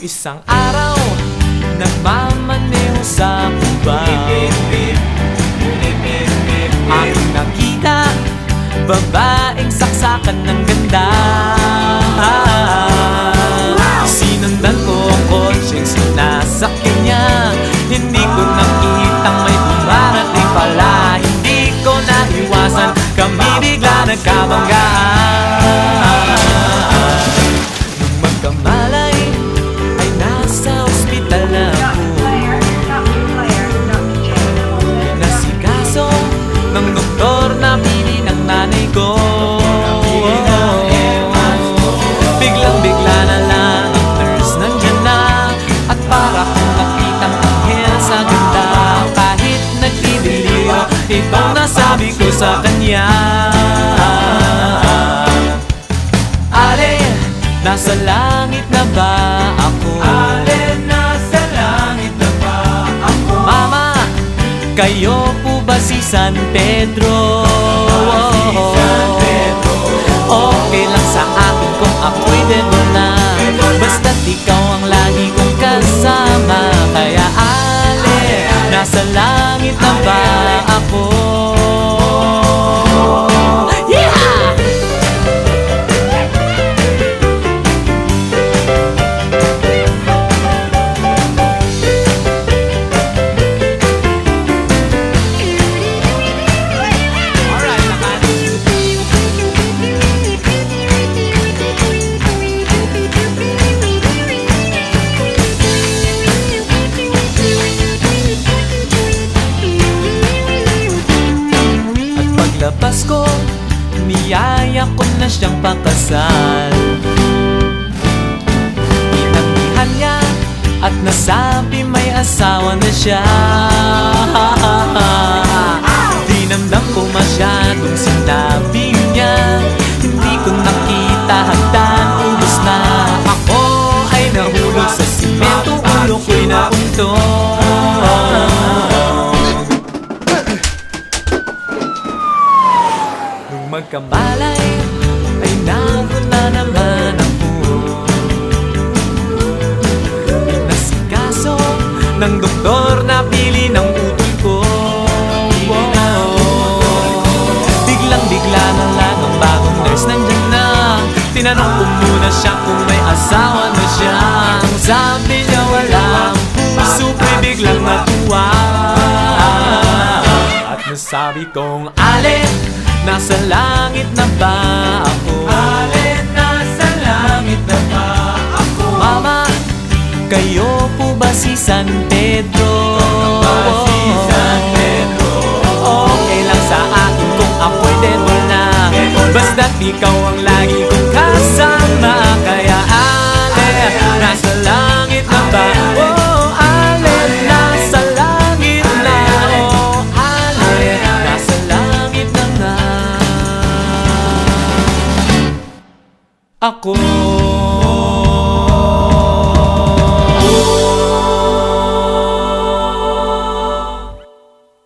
Isang araw Nagmamaneho sa Cuba Aking nakita Babaeng saksakan ng ganda nagdidiliro, itong nasabi ko sa kanya Ale, nasa langit na ba ako? Alin nasa langit na ba ako? Mama, kayo po ba si San Pedro? Si San Pedro. Okay lang sa akin kung ako'y devil na Basta't ikaw ang lagi kong kasama Kaya ale, nasa langit niyaya ko na siyang pakasal. Inamihan niya at nasabi may asawa na siya. Dinamdam ko masyadong sinabi niya. Hindi ko nakita hagdan, ubos na Ako ay nahulog sa simento, ulo ko'y nauntog Nung magkamalay ay naroon na naman ako Pinasikaso ng doktor na pili ng utol ko. Biglang bigla na lang ang bagong nurse nandyan na. Tinanong ko muna siya kung may asawa na siya. Ang sabi niya walang puso ko'y biglang natuwa At nasabi kong alin Nasa langit na ba ako? Alin nasa langit na ba ako? Mama, kayo po ba si San Pedro? Ba si San Pedro? Okay lang sa akin kung ako'y devil na Basta't ikaw ang nga Ako